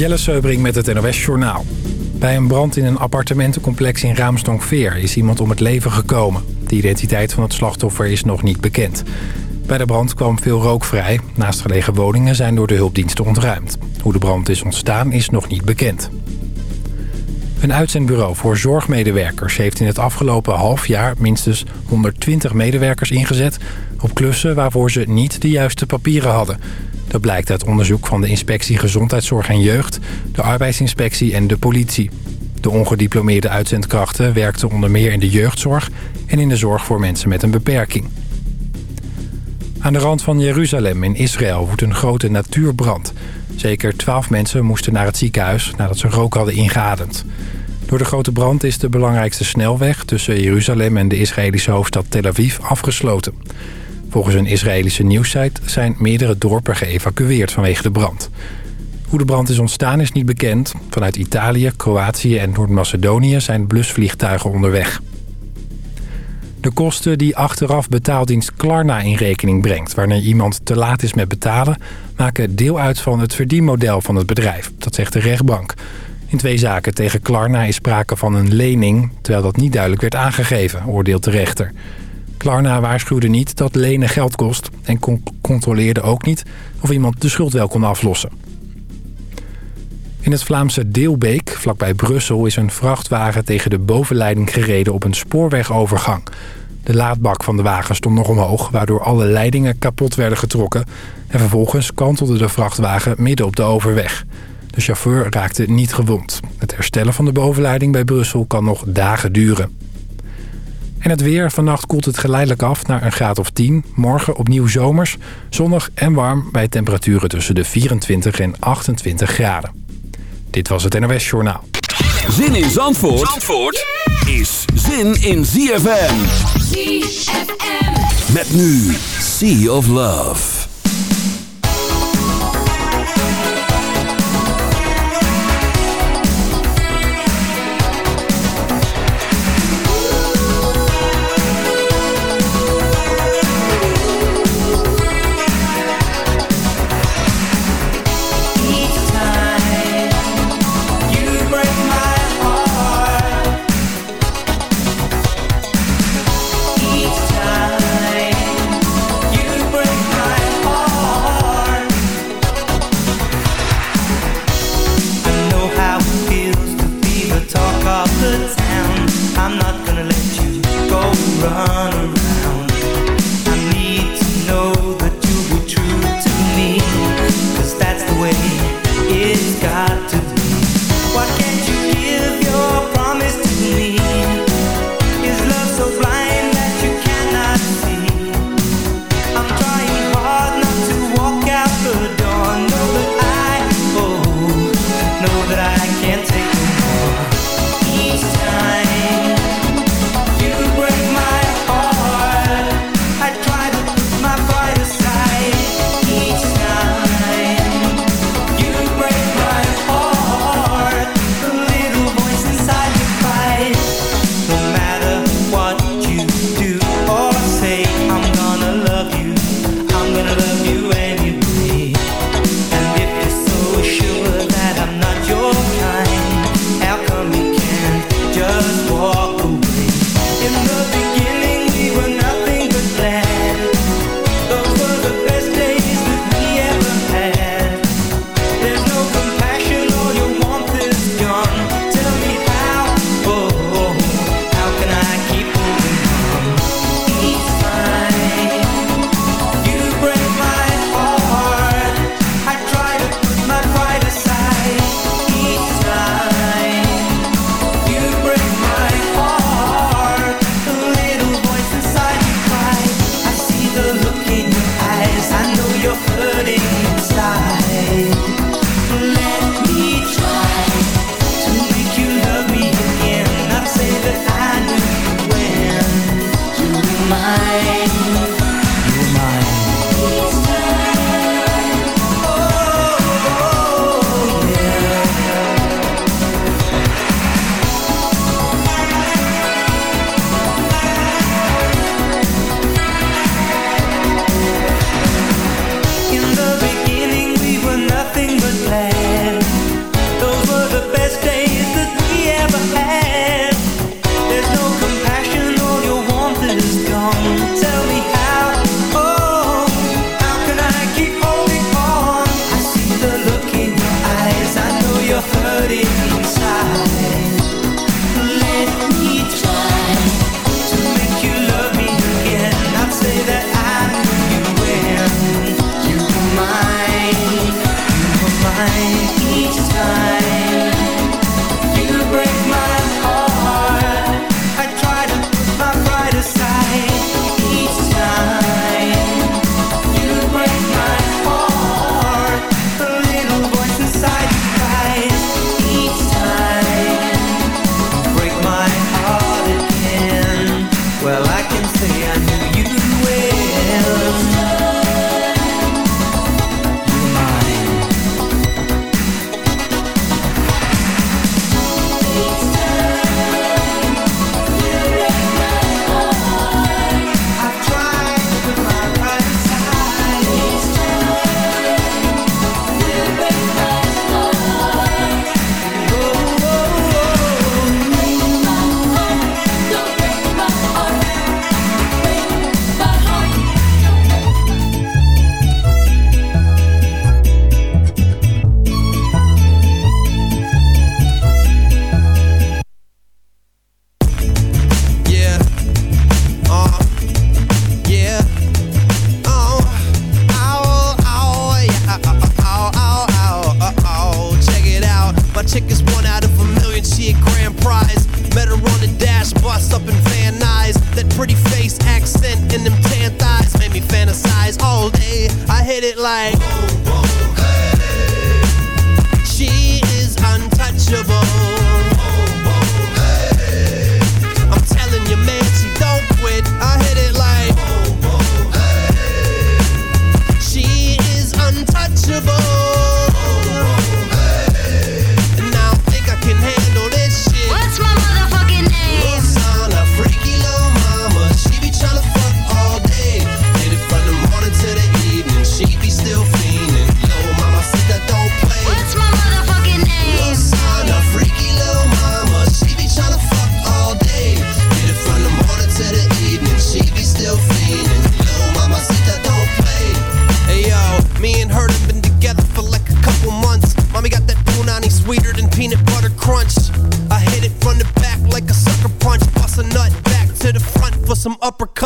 Jelle Seubring met het NOS Journaal. Bij een brand in een appartementencomplex in Raamsdonk-Veer is iemand om het leven gekomen. De identiteit van het slachtoffer is nog niet bekend. Bij de brand kwam veel rook vrij. Naastgelegen woningen zijn door de hulpdiensten ontruimd. Hoe de brand is ontstaan is nog niet bekend. Een uitzendbureau voor zorgmedewerkers heeft in het afgelopen half jaar minstens 120 medewerkers ingezet op klussen waarvoor ze niet de juiste papieren hadden. Dat blijkt uit onderzoek van de Inspectie Gezondheidszorg en Jeugd, de Arbeidsinspectie en de politie. De ongediplomeerde uitzendkrachten werkten onder meer in de jeugdzorg en in de zorg voor mensen met een beperking. Aan de rand van Jeruzalem in Israël woedt een grote natuurbrand. Zeker twaalf mensen moesten naar het ziekenhuis nadat ze rook hadden ingeademd. Door de grote brand is de belangrijkste snelweg tussen Jeruzalem en de Israëlische hoofdstad Tel Aviv afgesloten. Volgens een Israëlische nieuwssite zijn meerdere dorpen geëvacueerd vanwege de brand. Hoe de brand is ontstaan is niet bekend. Vanuit Italië, Kroatië en Noord-Macedonië zijn blusvliegtuigen onderweg. De kosten die achteraf betaaldienst Klarna in rekening brengt... wanneer iemand te laat is met betalen... maken deel uit van het verdienmodel van het bedrijf. Dat zegt de rechtbank. In twee zaken tegen Klarna is sprake van een lening... terwijl dat niet duidelijk werd aangegeven, oordeelt de rechter. Klarna waarschuwde niet dat lenen geld kost... en controleerde ook niet of iemand de schuld wel kon aflossen. In het Vlaamse Deelbeek, vlakbij Brussel, is een vrachtwagen tegen de bovenleiding gereden op een spoorwegovergang. De laadbak van de wagen stond nog omhoog, waardoor alle leidingen kapot werden getrokken. En vervolgens kantelde de vrachtwagen midden op de overweg. De chauffeur raakte niet gewond. Het herstellen van de bovenleiding bij Brussel kan nog dagen duren. En het weer. Vannacht koelt het geleidelijk af naar een graad of 10. Morgen opnieuw zomers, zonnig en warm bij temperaturen tussen de 24 en 28 graden. Dit was het NOS Journaal. Zin in Zandvoort, Zandvoort is zin in ZFM. ZFM. Met nu Sea of Love.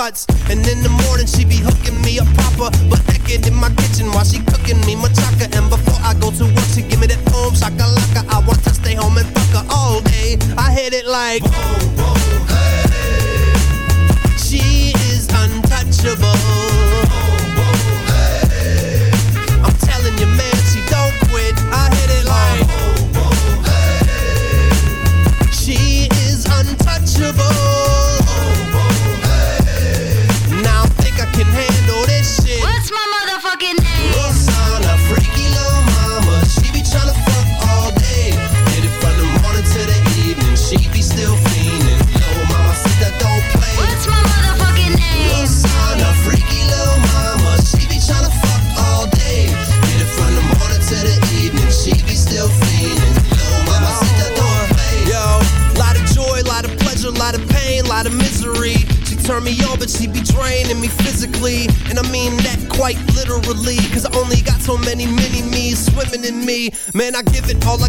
And in the Man, I give it all I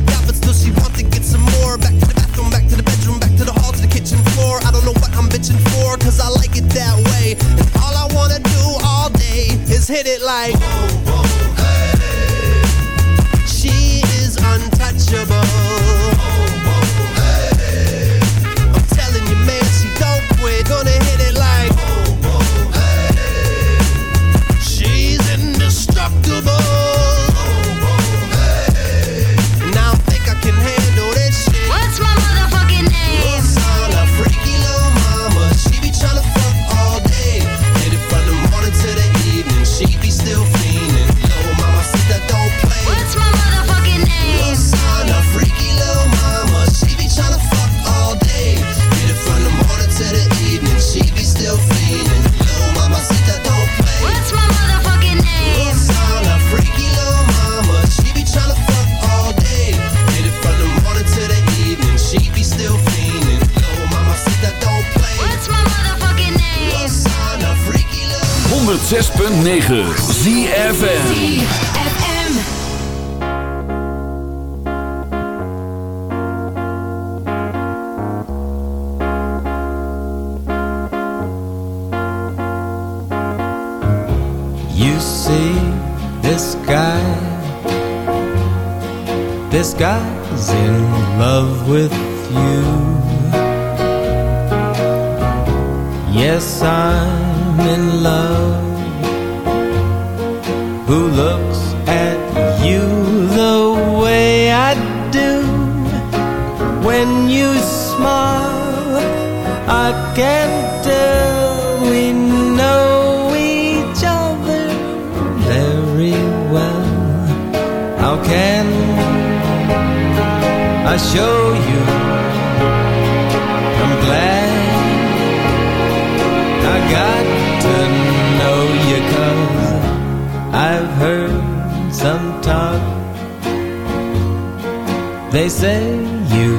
They say you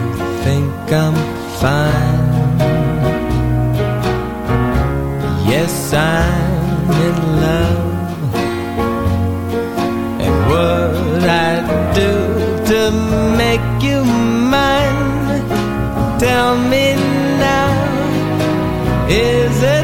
think I'm fine. Yes, I'm in love. And what I do to make you mine Tell me now, is it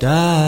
Die.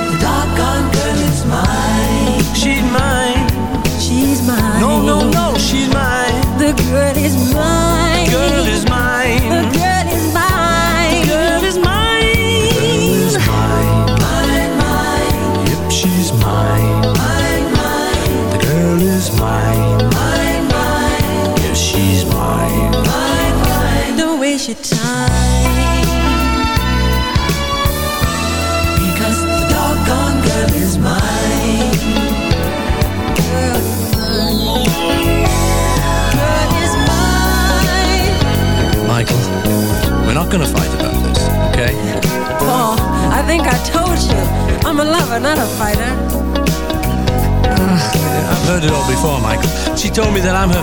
No, no, no, she's mine. The girl is mine.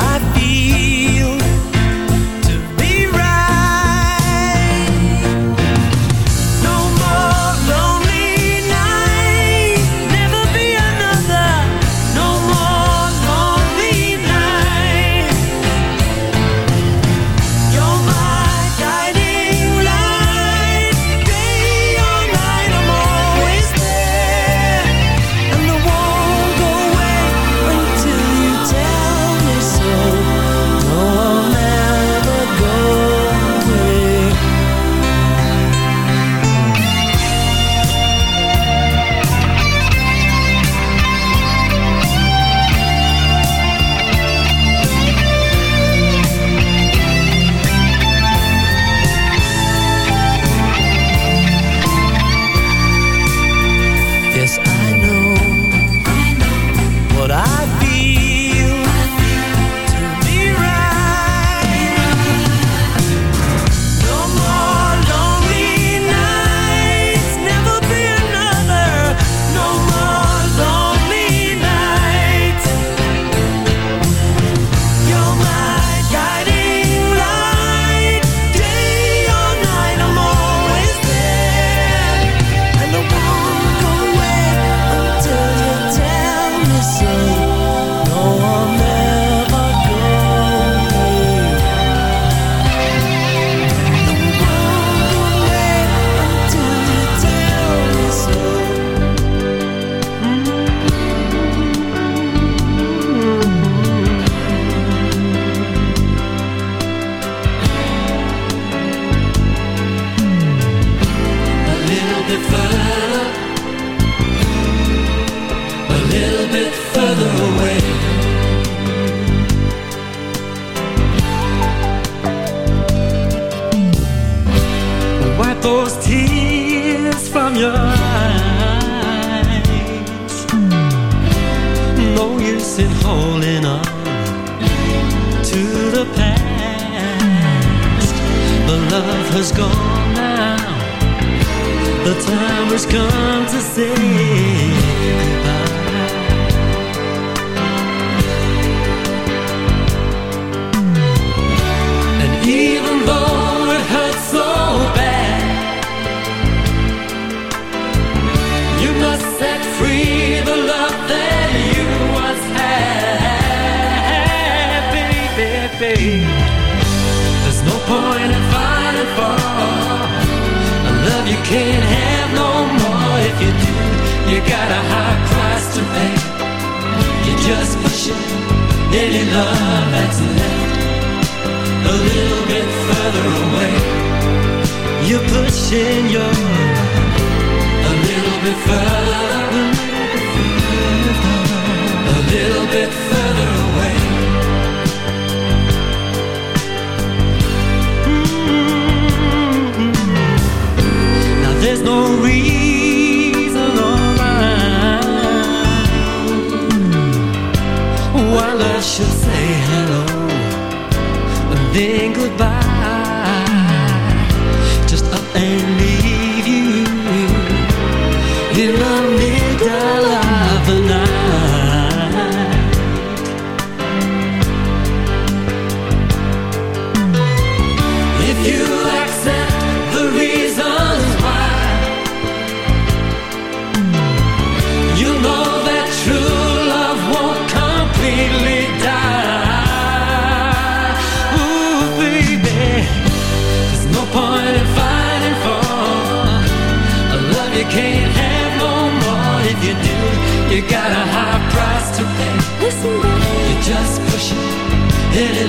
I forever.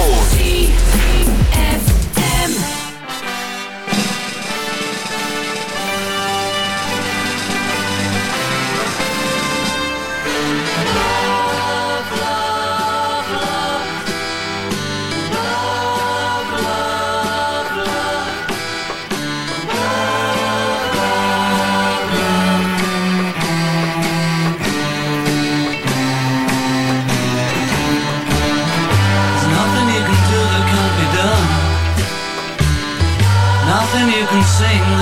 Oh.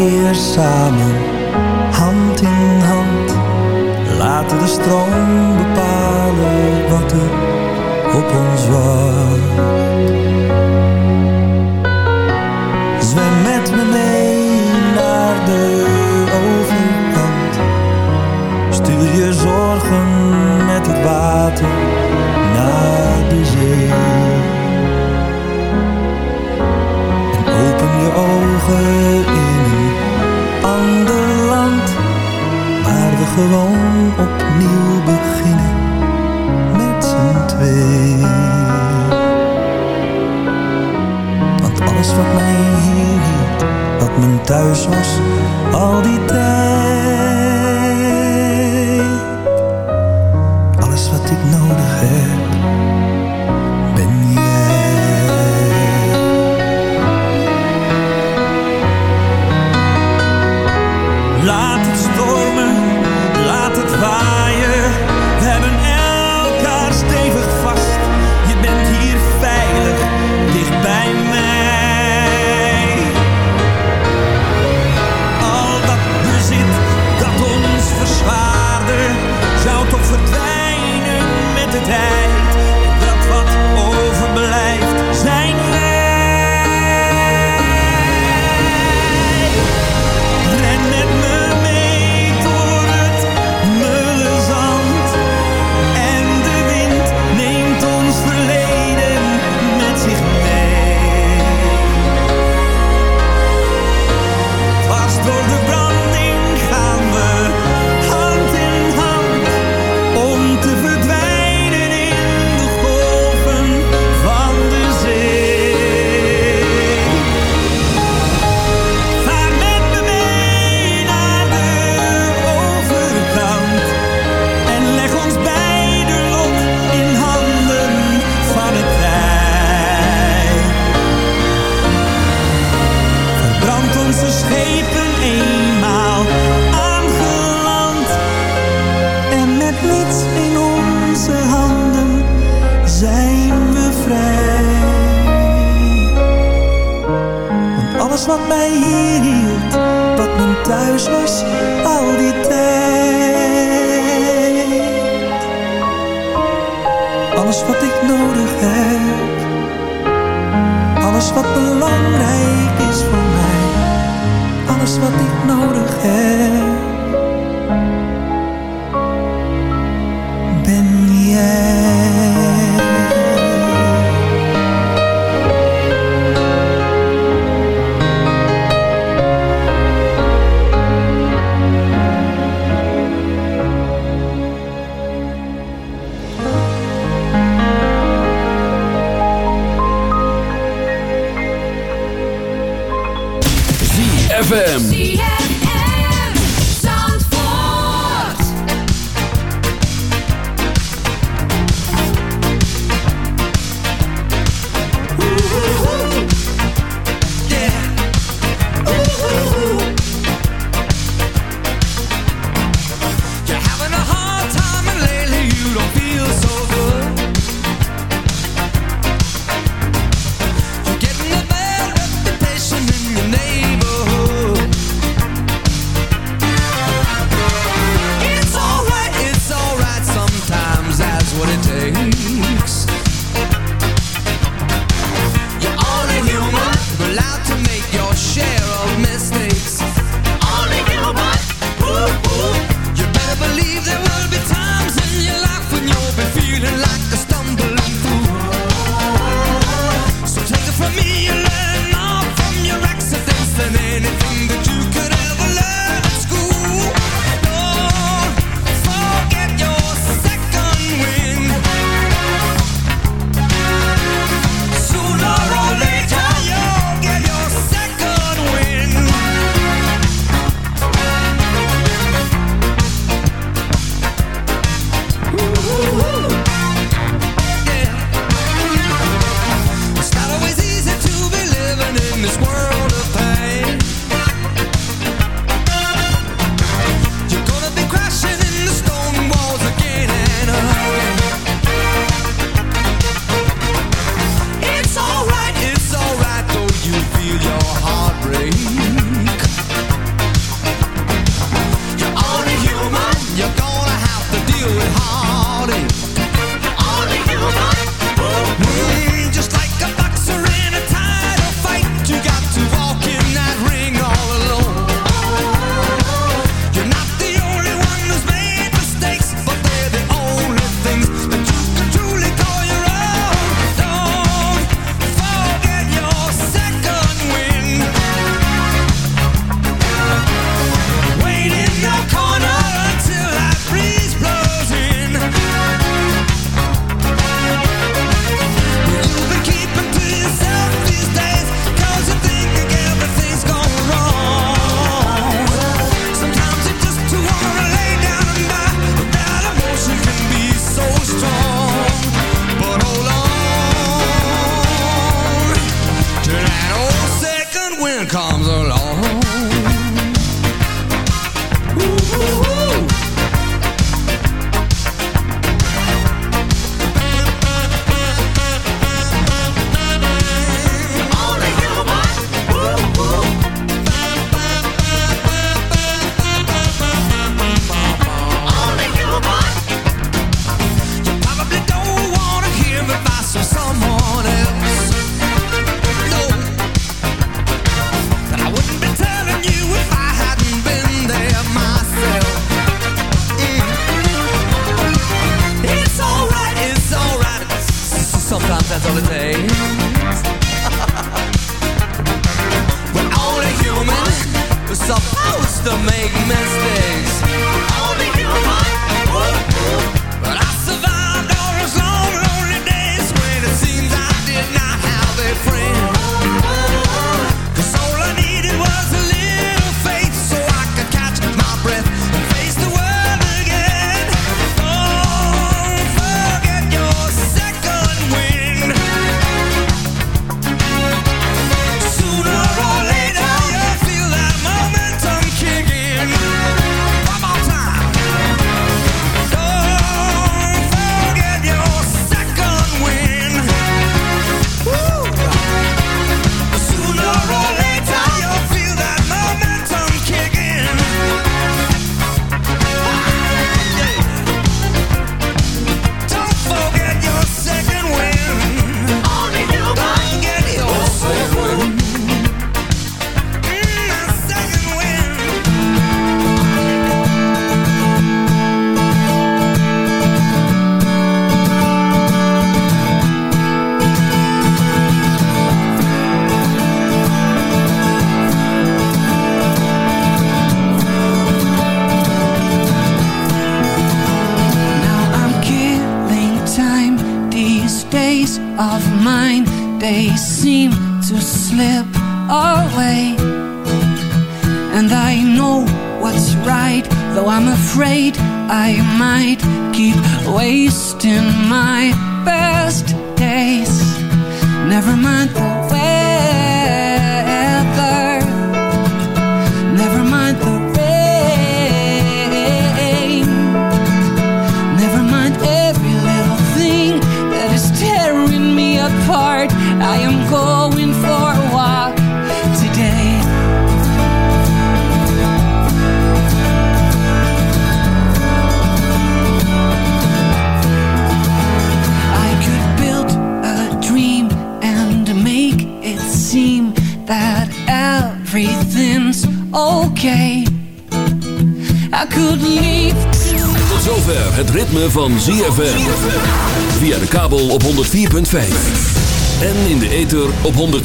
keer samen, hand in hand. Laten de stroom bepalen wat er op ons wacht. gewoon opnieuw beginnen met z'n tweeën. Want alles wat mij hier hield, wat mijn thuis was, al die tijd.